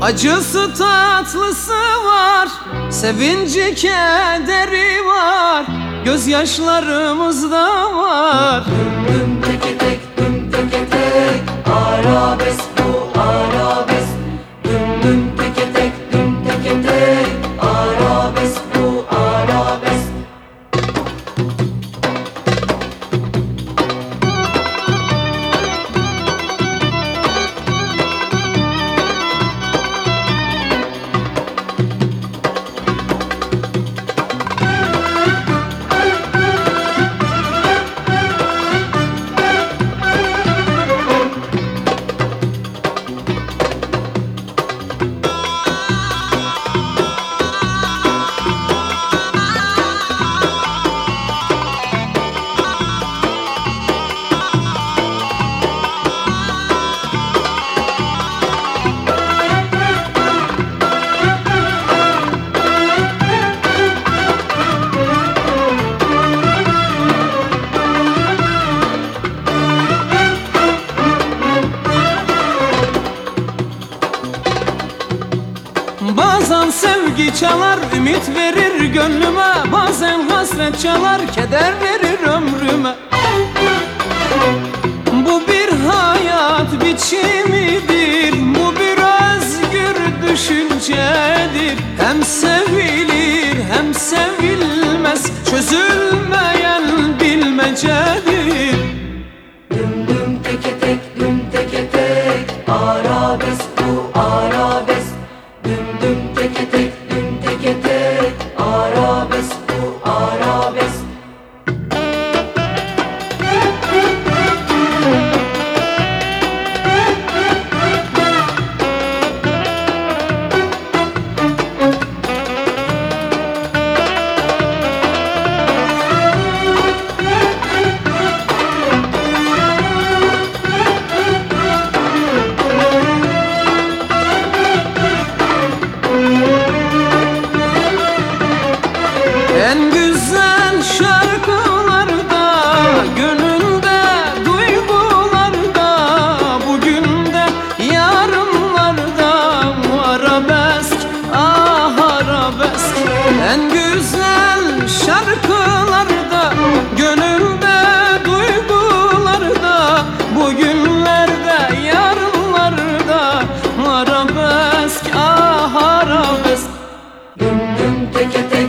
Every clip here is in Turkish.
Acısı tatlısı var Sevinci kederi var. Gözyaşlarımızda Bazen sevgi çalar ümit verir gönlüme. Bazen hasret çalar keder verir ömrüme düm teke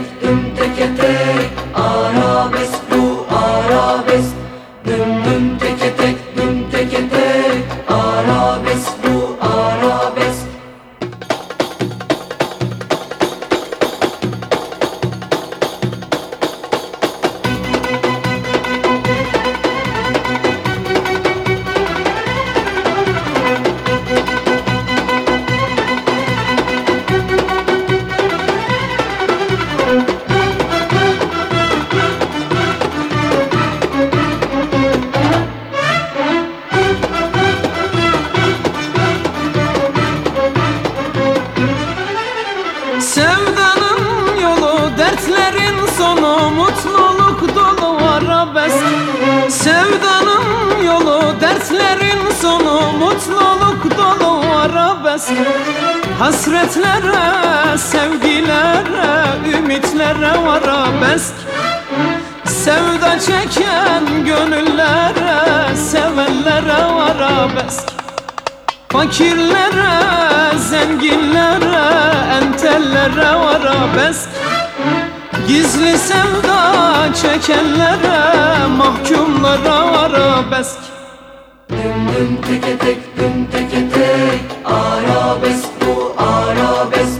mutluluk dolu arabesk. Sevdanın yolu dertlerin sonu. Mutluluk dolu arabesk. Hasretlere, sevgilere, ümitlere arabesk. Sevda çeken gönüllere, sevenlere arabesk. Fakirlere, zenginlere, entellere arabesk Gizli sevda çekenlere Mahkumlara arabesk. Düm düm teke tek düm teke tek Arabesk bu arabesk.